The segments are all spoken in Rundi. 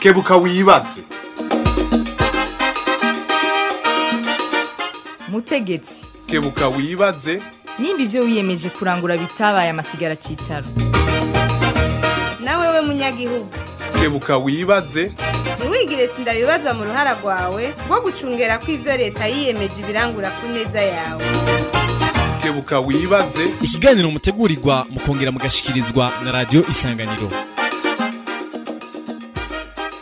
kebuka wibaze mutegetsi kebuka wibaze nimba ibyo wiyemeje kurangura bitabaye amasigara cyicaro nawe we munyagihugu kebuka wibaze ntiwigire sindabibazwa mu ruhara rwawe rwo gucungera ko ibyo leta yiyemeje ibirangura ku neza yawe kebuka wibaze ikiganiro mutegurirwa mukongera mugashyikirizwa na radiyo isanganiro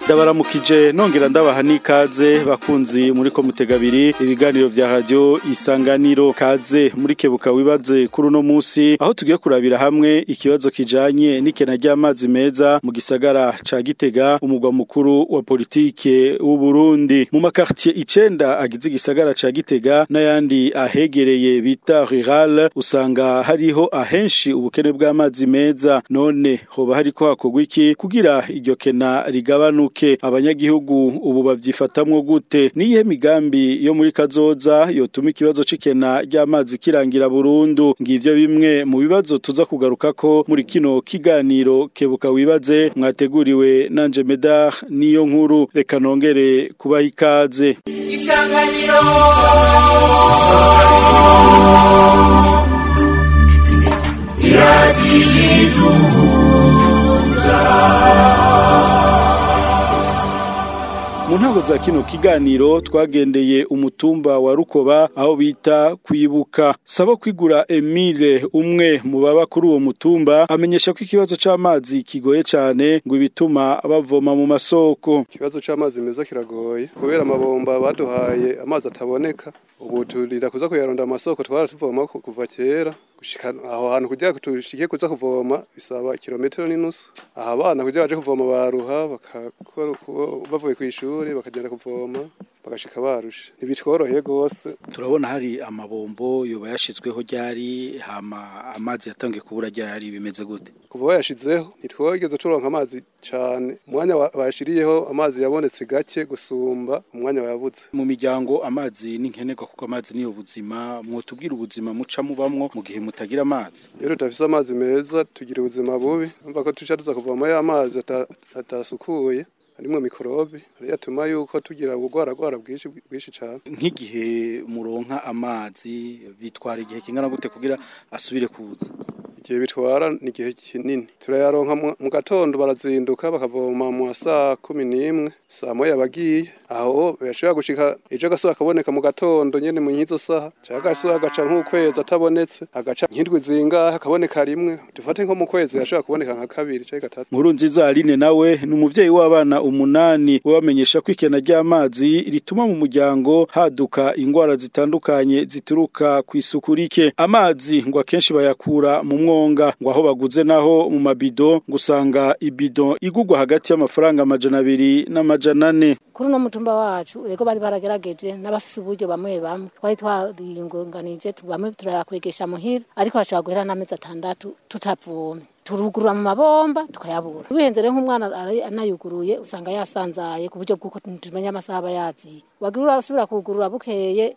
ndabaramukije nongera ndabaha n'ikaze bakunzi muri komite abiri ibiganiro bya radio isanganiro kaze muri kebuka wibaze kuri uno munsi aho tugiye kurabira hamwe ikibazo kijanye n'ikena ry'amazi meza mu gisagara ca Gitega umugwa mukuru wa politiki w'u Burundi mu makartie icyenda agize igisagara ca Gitega n'ayandi ahegereye bita rural usanga hariho ahenshi ubukene bw'amazi meza none hoba hariko hakogwa iki kugira iryo kena rigabanuke politike abanyagihugu ubu babyifatamwo gute niyihe migambi yo muri kazoza yotuma ikibazo cikena ry'amazi kirangira burundu ngivyo bimwe mu bibazo tuza kugaruka ko muri kino kiganiro kebuka wibaze mwateguriwe nanje medar niyo nkuru reka nongere kubaha ikaze isanganiro iradiyiduhuza mu za kino kiganiro twagendeye umutumba wa rukoba aho bita kwibuka saba kwigura Emile umwe mu baba kuri uwo mutumba amenyesha ko ikibazo cy’amazi kigoye cyane ngo ibituma bavoma mu masoko ikibazo cy’amazi meza kiragoye kubera amabomba baduhaye amazi ataboneka ubu turinda kuza kuyaronda amasoko twaratuvoma kuva kera aho hantu kugira tushikiye kuza kuvoma bisaba kilometero n'inusu aha abana kugira baje kuvoma baruha bakakora bavuye ku ishuri bakagenda kuvoma bagashika barusha ntibitworoheye rwose turabona hari amabombo yoba yashyizweho ryari hama amazi yatangiye kubura ryari bimeze gute kuva bayashizeho ntitwogeze turonka amazi cyane umwanya bashiriyeho amazi yabonetse gake gusumba umwanya wayabuze mu miryango amazi ni nkenerwa kuko amazi niyo buzima mwotubwira ubuzima muca mubamwo mu gihe mutagira amazi rero tudafite amazi meza tugira ubuzima bubi numva ko tuca tuza kuvamo ya mazi atasukuye harimo mikorobe yatuma yuko tugira ubugwaragwara bwinshi bwinshi cyane nk'igihe muronka amazi bitwara igihe kingana gute kugira asubire kuza igihe bitwara ni igihe kinini turayaronka mu gatondo barazinduka bakavoma mu saa kumi n'imwe saa moya bagiye aho bashobora gushika ejo agasura kaboneka mu gatondo nyene mu nkizo saha canke agasura agaca nk'ukwezi atabonetse agaca nk'indwi zingahe akaboneka rimwe dufate nko mu kwezi yashobora kuboneka nka kabiri canke gatatu nkuru nziza aline nawe ni umuvyeyi w'abana umunani wabamenyesha ko ikena ry'amazi rituma mu muryango haduka indwara zitandukanye zituruka ku isuku rike amazi ngo akenshi bayakura mu mwo nkonga ngo aho baguze naho mu mabido gusanga ibido igugwa hagati y'amafaranga amajana abiri n'amajana ane kuri uno mutumba wacu yego bari baragerageje n'abafise uburyo bamwe bamwe twari twariyunganije bamwe turayakwegesha muhira ariko hashobora guhera n'amezi atandatu tutavomye turugurura mu mabomba tukayabura bihenze rero nk'umwana anayuguruye usanga yasanzaye ku buryo bw'uko tumenya amasaha aba yaziye wagira urasubira kugurura bukeye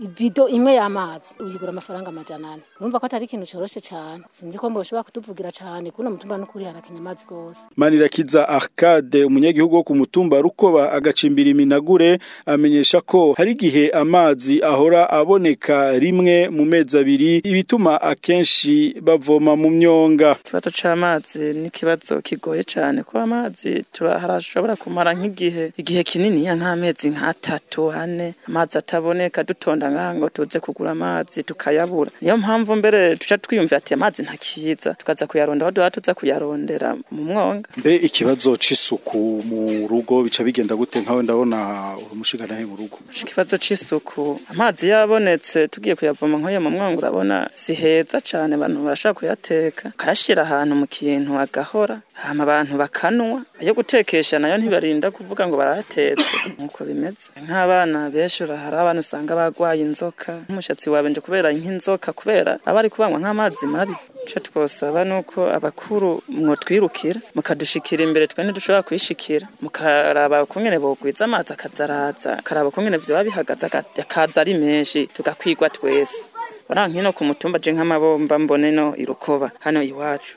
ibido imwe y'amazi uyigura amafaranga amajana ane urumva ko atari ikintu cyoroshye cyane sinzi ko mboshobora kutuvugira cyane kuno mutumba no kuri harakenya amazi gose Manirakiza Arcade umunyagihugu wo ku mutumba rukoba agacimbira iminagure amenyesha ko hari igihe amazi ahora aboneka rimwe mu mezi abiri ibituma akenshi bavoma mu myonga ikibazo c'amazi ni kibazo kigoye cyane kuba amazi turashobora kumara nk'igihe igihe kinini ya nk'amezi nk'atatu ane amazi ataboneka dutonda ngaha ngo tuze kugura amazi tukayabura niyo mpamvu mbere tuca twiyumvira ati amazi ntakiza tukaza kuyaronda aho duha tuza kuyarondera mu mwonga mbe ikibazo cy’isuku mu rugo bica bigenda gute nkawe ndabona urumushiga nahe mu rugo ikibazo cy’isuku amazi yabonetse tugiye kuyavoma nk'uyo mu mwonga urabona si heza cane abantu barashaka kuyateka ukayashira ahantu mu kintu agahora hama abantu bakanwa ayo gutekesha nayo ntibarinda kuvuga ngo barahatetse nk'uko bimeze nk'abana benshi hari abana usanga bagwaye urwaye inzoka nk'umushatsi wabenje kubera nk'inzoka kubera aba ari kubanywa nk'amazi mabi icyo twasaba ni uko abakuru mwotwirukira mukadushikira imbere twe ntidushobora kwishikira mukaraba kungene bogwiza amazi akazaraza akaraba kungene byaba bihagaze akaza ari menshi tugakwigwa twese urabona nk'ino ku mutumba nk'amabomba mbone no irukoba hano iwacu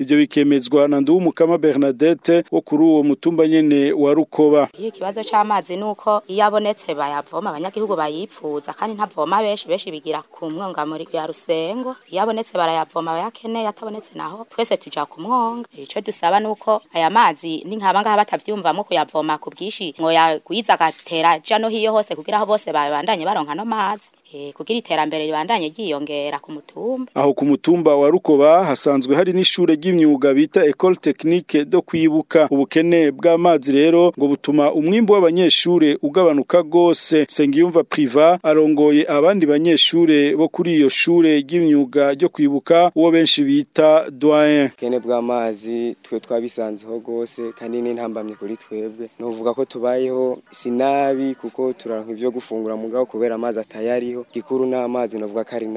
ibyo bikemezwa na Ndumukama Bernadette wo kuri uwo mutumba nyene wa Rukoba ikibazo cy’amazi nuko iyo abonetse bayavoma abanyagihugu bayipfuza kandi ntavoma benshi benshi bigira ku mwonga muri ya rusengo iyo abonetse barayavoma bayakeneye atabonetse naho twese tujya ku mwonga ico dusaba nuko aya mazi n'inkaba ngaha batavyumvamo kuyavoma ku bwishi mwoyagwiza agatera jano hiyo hose kugira aho bose babandanye baronka no mazi eh, kugira iterambere ribandanye ryiyongera ku mutumba aho ku mutumba wa Rukoba hasanzwe hari n'ishure ry'imyuga bita Ecole Technique politike do kwibuka ubukene bw'amazi rero ngo butuma umwimbo w’abanyeshuri ugabanuka gose Sengiyumva Priva arongoye abandi banyeshuri bo kuri iyo shure ry'imyuga ryo kwibuka uwo benshi bita doyen kene bw'amazi twe twabisanzeho gose kandi n'intambamye kuri twebwe nuvuga ko tubayeho sinabi kuko turaronka ibyo gufungura mugabo kubera amazi atayariho gikuru n'amazi novuga kari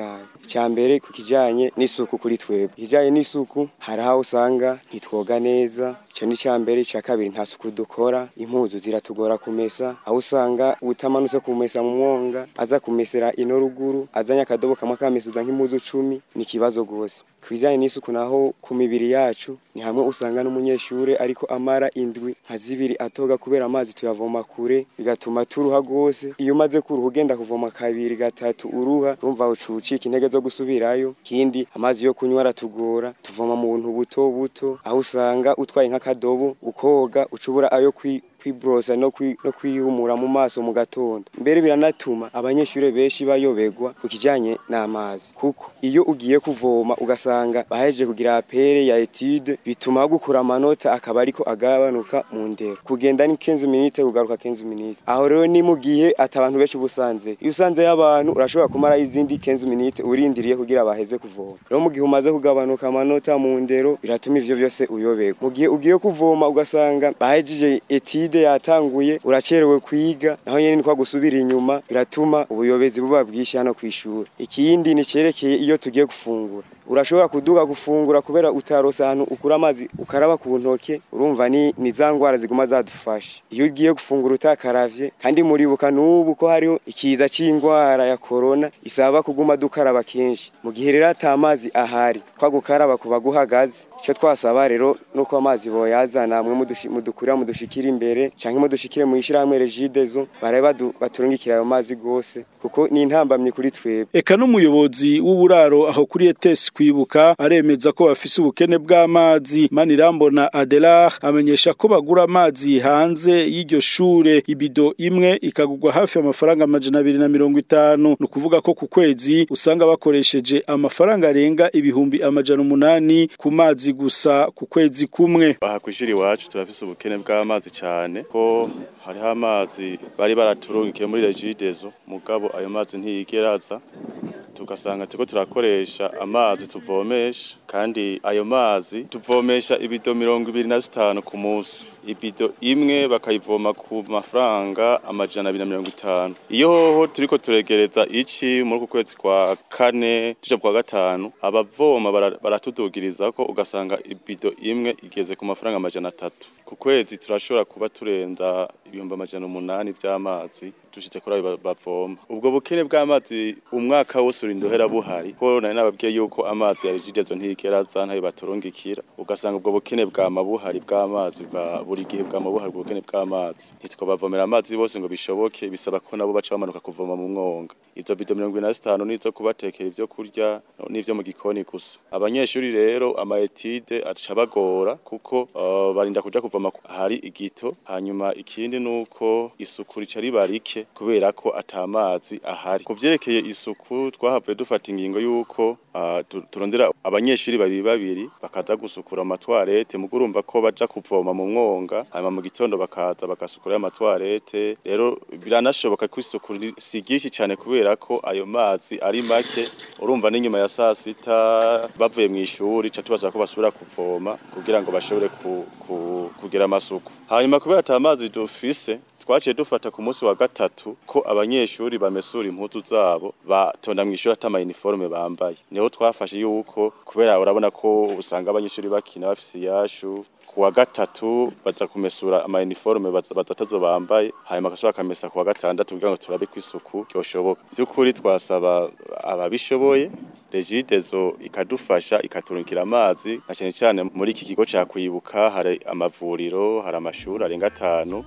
cya mbere ku kijyanye n'isuku kuri twebwe kijanye n'isuku haraho usanga ntitwoga neza neza icyo ni icya mbere icya kabiri nta suku dukora impuzu ziratugora kumesa aho usanga utamanutse kumesa mu mwonga aza kumesera ino ruguru azanye akadobo kamwe akamesuza nk'impuzu cumi ni ikibazo rwose ku bijyanye n'isuku naho ku mibiri yacu ni hamwe usanga n'umunyeshuri ariko amara indwi nka zibiri atoga kubera amazi tuyavoma kure bigatuma turuha rwose iyo umaze kuruha ugenda kuvoma kabiri gatatu uruha urumva ucucika intege zo gusubirayo kindi amazi yo kunywa aratugora tuvoma mu buntu buto buto aho usanga utwaye nk'akadobo ukoga ucubura ayo kwi kwiborosa no kwihumura mu maso mu gatondo mbere biranatuma abanyeshuri benshi bayobegwa ku kijyanye n'amazi kuko iyo ugiye kuvoma ugasanga baheje kugira apere ya etude bituma gukura amanota akaba ariko agabanuka mu ndero kugenda ni kenzi minite kugaruka kenzi minite aho rero ni mu gihe atabantu benshi ubusanze iyo usanze y'abantu urashobora kumara izindi kenzi minite urindiriye kugira baheze kuvoma rero mu gihe umaze kugabanuka amanota mu ndero biratuma ivyo byose uyobegwa mu gihe ugiye kuvoma ugasanga bahejeje etide covid yatanguye uracerewe kwiga naho nyene niko gusubira inyuma biratuma ubuyobozi buba bwinshi hano kwishura ikindi cyerekeye iyo tugiye gufungura urashobora kuduga gufungura kubera utarose ahantu ukura amazi ukaraba ku ntoki urumva ni ni za ndwara ziguma zadufashe iyo ugiye gufungura utakaravye kandi muribuka n'ubu ko hariho ikiza c'indwara ya korona isaba kuguma dukaraba kenshi mu gihe rero ata amazi ahari kwa gukaraba kuba guhagaze icyo twasaba rero nuko amazi boyazana mwe mudukurira mudushikira imbere cyangwa mudushikire mu ishirahamwe regidezo baraba baturungikira ayo mazi gose kuko ni intambamye kuri twebwe eka n'umuyobozi w'uburaro aho kuri etesi kwibuka aremeza ko bafise ubukene bw'amazi manirambona adelar amenyesha ko bagura amazi hanze y'iryo shure ibido imwe ikagugwa hafi amafaranga amajana abiri na mirongo itanu ni ukuvuga ko ku kwezi usanga bakoresheje amafaranga arenga ibihumbi amajana umunani ku mazi gusa ku kwezi kumwe aha ku iwacu turafise ubukene bw'amazi cyane ko hariho amazi bari baraturungikiye muri regidezo mugabo ayo mazi ntiyigeraza tugasanga turiko turakoresha amazi tuvomesha kandi ayo mazi tuvomesha ibido mirongo ibiri na zitanu ku munsi ibido imwe bakayivoma ku mafaranga amajana abiri na mirongo itanu iyo hoho turiko turegereza iki muri uku kwezi kwa kane tuja kwa gatanu abavoma baratudugiriza ko ugasanga ibido imwe igeze ku mafaranga amajana atatu ku kwezi turashobora kuba turenza ibihumbi amajana umunani by'amazi tushyize kuri bavoma ubwo bukene bw'amazi umwaka wose uri buhari ko nari nababwiye yuko amazi ya rigidezo ntigeraza ntayo baturungikira ugasanga ubwo bukene bwa mabuhari bw'amazi buri gihe bwama buhari ubwo bukene bw'amazi bavomera amazi bose ngo bishoboke bisaba ko nabo baca bamanuka kuvoma mu mwonga izo bido mirongo ine na zitanu n'izo kubatekera ibyo kurya n'ibyo mu gikoni gusa abanyeshuri rero ama etide aca bagora kuko ah, barinda kujya kuvoma hari igito hanyuma ikindi nuko isuku rica riba rike kubera ko atamazi ahari ku byerekeye isuku twahavuye dufata ingingo y'uko turondera abanyeshuri babiri babiri bakaza gusukura amatwarete mu ko bajya kuvoma mu mwonga hanyuma mu gitondo bakaza bagasukura amatwarete rero biranashoboka ko isuku si ryinshi cyane kubera ko ayo mazi ari make urumva n'inyuma ya saa sita bavuye mu ishuri ca tubasaba ko basubira kuvoma kugira ngo bashobore kugira amasuku hanyuma kubera atamazi dufise twaciye dufata ku munsi wa gatatu ko abanyeshuri bamesura impuzu zabo batonda mu ishuri atama uniforme bambaye niho twafashe yuko kubera urabona ko usanga abanyeshuri bakina bafise iyashu kuwa gatatu baza kumesura ama uniforme batatazo bambaye hanyuma akashobora akamesa kuwa gatandatu kugira ngo turabe ku isuku ryoshoboka by'ukuri twasaba ababishoboye regidezo ikadufasha ikaturukira amazi na cyane cyane muri iki kigo cya kwibuka hari amavuriro hari amashuri arenga atanu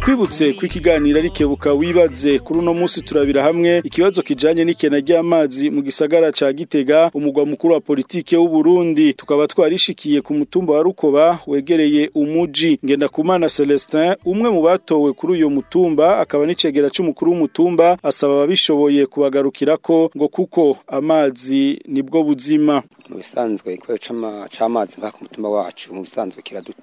twibutse ku ikiganiro arikebuka wibaze kuri uno munsi turabira hamwe ikibazo kijanye n'ikena ry'amazi mu gisagara cya Gitega umugwa mukuru wa politiki w'u Burundi tukaba twarishikiye ku mutumba wa Rukoba wegereye umuji ngenda kumana Celestin umwe mu batowe kuri uyu mutumba akaba n'icegera cy'umukuru w'umutumba asaba ababishoboye kubagarukira ko ngo kuko amazi nibwo buzima mu bisanzwe ikoyo c'amazi ngaha mutumba wacu mu bisanzwe kiraduta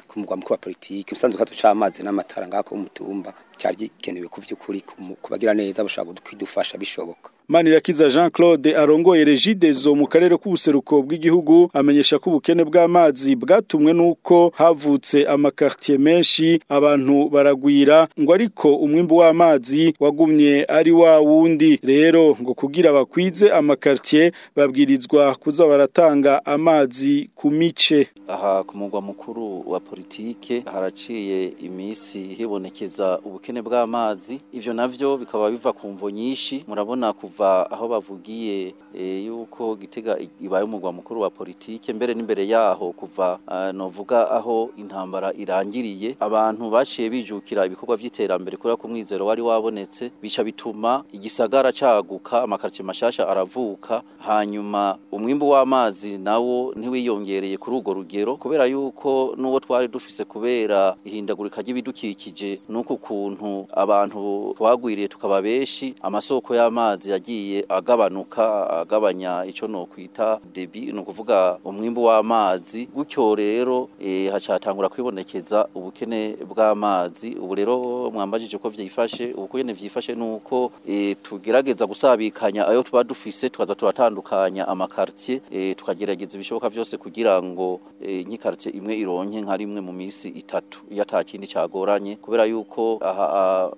ku mugwa mukuru wa politiki umusanzu kato amazi n'amatara ngaho ku mutumba cyari gikenewe ku by'ukuri kubagira neza bashaka kwidufasha bishoboka manirakiza jean claude arongoye regidezo mu karere k'ubuseruko bw'igihugu amenyesha ko ubukene bw'amazi bwatumwe n'uko havutse amakartier menshi abantu baragwira ngo ariko umwimbu w'amazi wagumye ari wa wundi rero ngo kugira bakwize amakartier babwirizwa kuza baratanga amazi ku mice aha ku mugwa mukuru wa politike haraciye iminsi hibonekeza ubukene bw'amazi ivyo navyo bikaba biva ku mvo nyinshi murabona kuva kuva aho bavugiye eh, yuko gitega ibaye umugwa mukuru wa politiki mbere n'imbere yaho kuva ah, novuga aho intambara irangiriye abantu baciye bijukira ibikorwa by'iterambere kubera ko umwizero wari wabonetse bica bituma igisagara cyaguka amakaritsiye mashasha aravuka hanyuma umwimbu w'amazi nawo ntiwiyongereye kuri urwo rugero kubera yuko n'uwo twari dufise kubera ihindagurika ry'ibidukikije n'uko ukuntu abantu twagwiriye tukaba benshi amasoko y'amazi yagiye agabanuka agabanya icyo no kwita debi ni ukuvuga umwimbu w'amazi gutyo rero eh, hacatangura kwibonekeza ubukene bw'amazi ubu rero mwambajije ko byifashe ubu nyine byifashe ni uko eh, tugerageza gusabikanya ayo tuba dufise tukaza turatandukanya amakaritsiye eh, tukagerageza ibishoboka byose kugira ngo nk'ikaritsiye imwe ironke nka rimwe mu minsi itatu iyo atakindi cyagoranye kubera yuko aha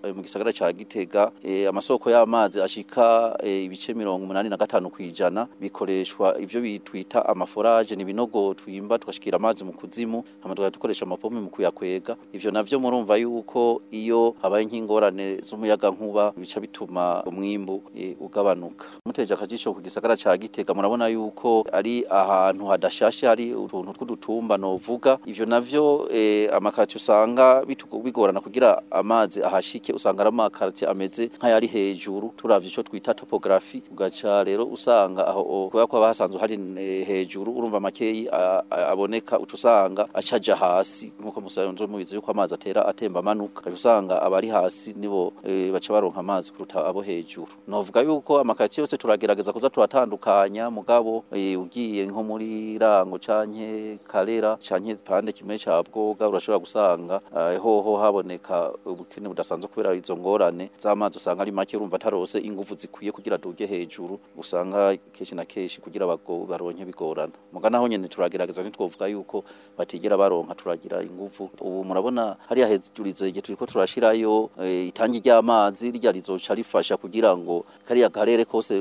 ah, mu gisagara cya gitega amasoko y'amazi ashika E, ibice mirongo umunani na gatanu ku ijana bikoreshwa ibyo twita amaforaje ni ibinogo twimba tugashyikira amazi mu kuzimu hano dukoresha amapompe mu kuyakwega ibyo nabyo murumva yuko iyo habaye nk'ingorane z'umuyaga nkuba bica bituma umwimbu e, ugabanuka muteje akajisho ku gisagara cya gitega murabona yuko ari ahantu hadashashe hari utuntu tw'udutumba novuga ibyo navyo e, amakaritsiye usanga bigorana kugira amazi ahashike usanga ari amakaritsiye ameze nk'ayari hejuru turavye ico twita topography ugaca rero usanga aho kubera ko bahasanzwe hari eh, hejuru urumva makeyi aboneka utusanga acaja hasi nkuko musanzwe mubizi yuko amazi atera atemba amanuka usanga abari hasi nibo e, baca baronka amazi kuruta abo hejuru novuga yuko amakati yose turagerageza kuza turatandukanya mugabo eh, ugiye nko muri rango canke karera canke pande kimwe ca bwoga urashobora gusanga uh, hoho haboneka ubukene budasanzwe kubera izo ngorane z'amazi usanga ari make urumva tarose ingufu zikwiye kugira duge hejuru usanga kenshi na kenshi kugira abago baronke bigorana muga naho nyene turagerageza ntitwovuga yuko batigera baronka turagira ingufu ubu murabona hariya hejurize igihe turiko turashirayo e, itangi ry'amazi rya rizoca rifasha kugira ngo kariya karere kose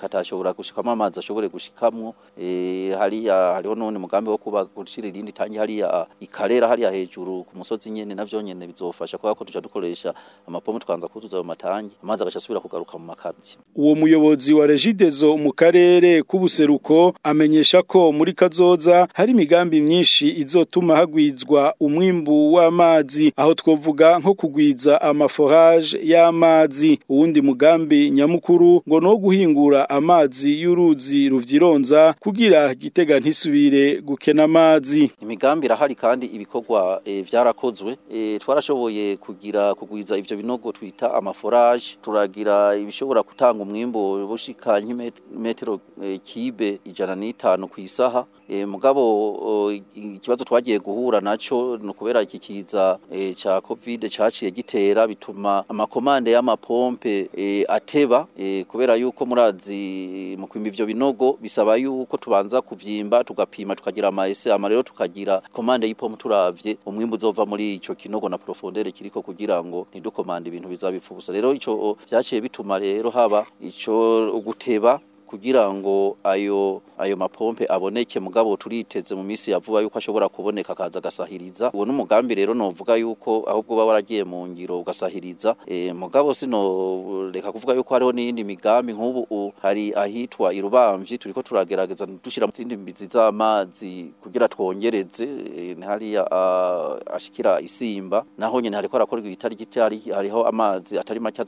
katashobora gushikamo amazi ashobore gushikamwo eh, hariya hariho none mugambi wo kuba gushira irindi tangi hariya ikarera hariya hejuru ku musozi nyene navyo nyene bizofasha kwa ko tuja dukoresha amapomo twanza kuzuza ayo matangi amazi agasha asubira kugaruka mu makaro abaturage uwo muyobozi wa regidezo mu karere k'ubuseruko amenyesha ko muri kazoza hari imigambi myinshi izotuma hagwizwa umwimbu w'amazi aho twovuga nko kugwiza amaforage y'amazi uwundi mugambi nyamukuru ngo no guhingura amazi y'uruzi ruvyironza kugira gitega ntisubire gukena amazi imigambi irahari kandi ibikorwa e, vyarakozwe e, twarashoboye kugira kugwiza ivyo binogo twita amaforage turagira ibishobora gutanga umwimbo bushika nk'imetero eh, kibe ijana n'itanu ku isaha eh, mugabo oh, ikibazo twagiye guhura nacyo ni ukubera iki kiza eh, cya kovide cyaciye gitera bituma amakomande y'amapompe ateba kubera yuko murazi mu kwimba ibyo binogo bisaba yuko tubanza kubyimba tugapima tukagira amayese ama rero tukagira komande y'ipompe turabye umwimbo uzova muri icyo kinogo na porofondere kiriko kugira ngo ntidukomande ibintu bizabipfa ubusa rero icyo byaciye oh, bituma rero haba icyo guteba kugira ngo ayo ayo mapompe aboneke mugabo turiteze mu minsi vuba yuko ashobora kuboneka akaza agasahiriza uwo n'umugambi rero novuga yuko ahubwo uba waragiye mu ngiro ugasahiriza eh, mugabo sino reka kuvuga yuko hariho n'iyindi migambi nk'ubu hari ahitwa irubamvyi turiko turagerageza dushira mu zindi mbizi z'amazi kugira twongereze e, hariya ashikira isimba naho nyene hariko arakora ibitari gitari hariho amazi atari make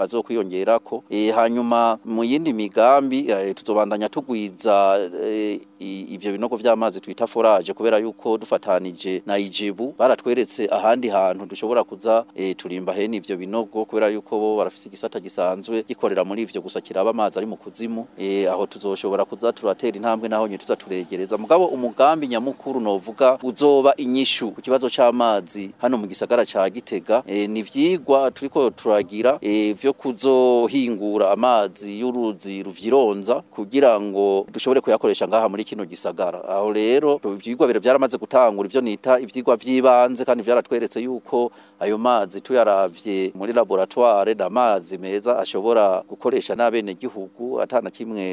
azokwiyongerako ko eh, hanyuma mu yindi migambi nabi eh, tuzobandanya tugwiza eh, ivyo binogo vy'amazi twita forage kubera yuko dufatanije na Ijibu baratweretse ahandi hantu dushobora kuza eh, turimba hene ivyo binogo kubera yuko bo barafise igisata gisanzwe gikorera muri ivyo gusa kiraba amazi ari mu kuzimu aho tuzoshobora kuza turatera intambwe naho nyine tuzaturegereza mugabo umugambi nyamukuru novuga uzoba inyishu ku kibazo cy’amazi hano mu gisagara cya Gitega ni vyigwa turiko turagira vyo kuzohingura amazi y'uruzi ruvyiro kuyasonza kugira ngo dushobore kuyakoresha ngaha muri kino gisagara aho rero ibyigwa biro byaramaze gutangura ibyo nita ibyigwa by'ibanze kandi byaratweretse yuko ayo mazi tuyaravye muri laboratoire n'amazi meza ashobora gukoresha n'abene gihugu atana kimwe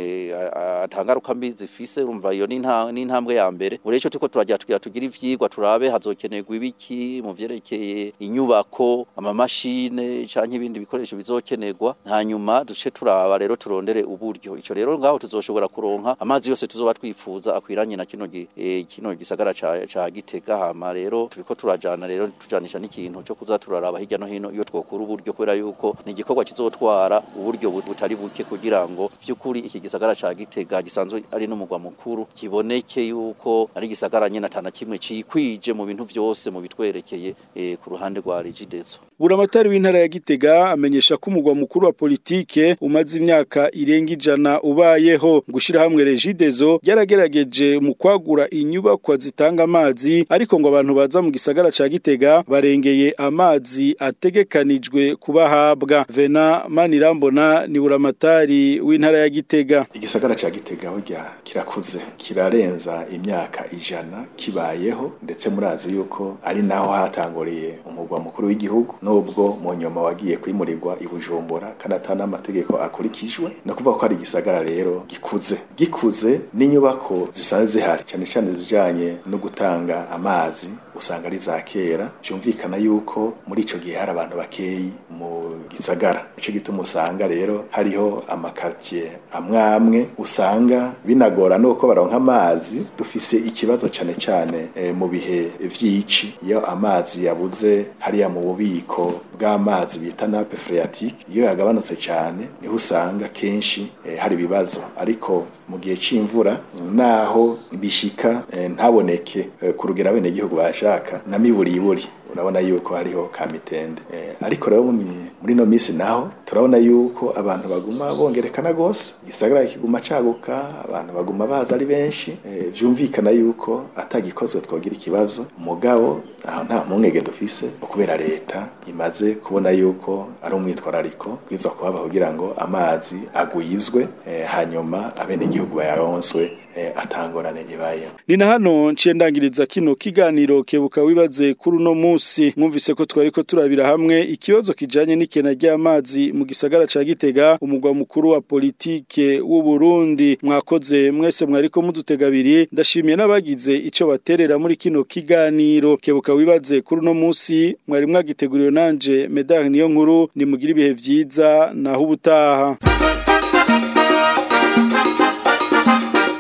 atangaruka mbi zifise urumva iyo n'intambwe ya mbere ureco tuko turajya tugira ibyigwa turabe hazokenerwa ibiki mu byerekeye inyubako amamashine canke ibindi bikoresho bizokenerwa hanyuma duce turaba rero turondere uburyo icyo rero ngaho tuzoshobora kuronka amazi yose tuzoba twifuza akwiranye na kino eh, kino gisagara ca gitega hama rero turiko turajana rero tujanisha n'ikintu cyo kuza turaraba hirya no hino iyo twokura uburyo kubera yuko ni igikorwa kizotwara uburyo butari buke kugira ngo by'ukuri iki gisagara ca gitega gisanzwe ari n'umugwa mukuru kiboneke yuko ari gisagara nyene atana kimwe cikwije mu bintu byose mu bitwerekeye eh, ku ruhande rwa Regideso buramatari w'intara ya Gitega amenyesha ko umugwa mukuru wa politike umaze imyaka irenga ijana ubayeho gushyira hamwe regidezo yaragerageje mu kwagura inyubako zitanga amazi ariko ngo abantu baza mu gisagara cya Gitega barengeye amazi ategekanijwe kubahabwa Vena Manirambona ni buramatari w'intara ya Gitega igisagara cya Gitega hojya kirakuze kirarenza imyaka ijana kibayeho ndetse murazi yuko ari naho hatanguriye umurwa mukuru w'igihugu nubwo mu nyuma wagiye kwimurirwa i Bujumbura kanatana amategeko akurikijwe no kuvuga ko ari igisagara gisagara rero gikuze gikuze n'inyubako zisanzwe zihari cyane cyane zijyanye no gutanga amazi usanga ari za kera byumvikana yuko muri icyo gihe hari abantu bakeyi mu gisagara icyo gituma usanga rero hariho amakatiye amwe amwe usanga binagora nuko baronka amazi dufise ikibazo cyane cyane eh, mu bihe vy'ici iyo amazi yabuze hariya mu bubiko bw'amazi bita nape phreatique iyo yagabanutse cyane niho usanga kenshi e, hari hari ibibazo ariko mu gihe c'imvura naho bishika eh, ntaboneke eh, ku rugero abenegihugu bashaka na miburiburi urabona yuko hariho kamitende eh, ariko rero muri ino minsi naho turabona yuko abantu baguma bongerekana gose gisagara kiguma cyaguka abantu baguma baza ari benshi byumvikana eh, yuko atagikozwe twogira ikibazo mugabo nta mpungenge dufise kubera leta imaze kubona yuko ari umwitwarariko bwiza kuhaba kugira ngo amazi agwizwe eh, hanyuma abenegihugu bayaronswe Eh, atangorane gibayemo ni hano nciye ndangiriza kino kiganiro kebuka wibaze kuri uno munsi mwumvise ko twari ko turabira hamwe ikibazo kijanye n'ikena ry'amazi mu gisagara ca Gitega umugwa mukuru wa politike w'u Burundi mwakoze mwese mwariko mudutega biri ndashimiye n'abagize ico baterera muri kino kiganiro kebuka wibaze kuri uno munsi mwari mwagiteguriwe nanje Medar niyo nkuru nimugira ibihe vyiza naho ubutaha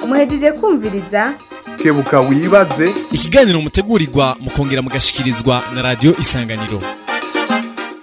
muhejeje kumviriza kebuka wibaze ikiganiro mutegurirwa mukongera mugashyikirizwa na radiyo isanganiro